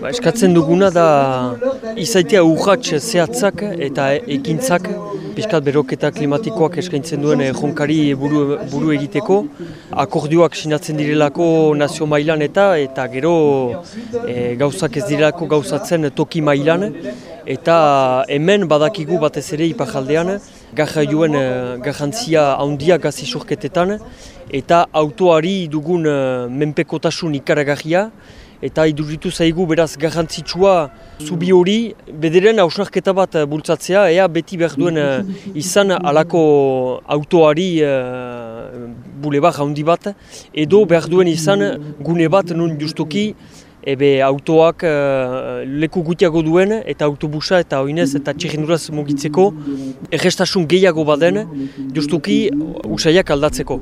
Ba, eskatzen duguna da izaitea urratx zehatzak eta ekintzak pixkat beroketa klimatikoak eskaintzen duen jonkari buru, buru egiteko. Akordioak sinatzen direlako nazio mailan eta eta gero e, gauzak ez direlako gauzatzen toki mailan eta hemen badakigu batez ere ipajaldean garraioen garrantzia handia gazi surketetan eta autoari dugun uh, menpekotasun ikaragarria eta iduritu zaigu beraz garrantzitsua zubi hori bederen hausnarketa bat bultzatzea ea beti behar duen uh, izan alako autoari uh, bulebar handi bat edo behar duen izan gune bat nun justuki ebe autoak uh, leku gutiago duen eta autobusa eta oinez eta txirrinduraz mugitzeko errestasun gehiago baden justuki usaiak aldatzeko.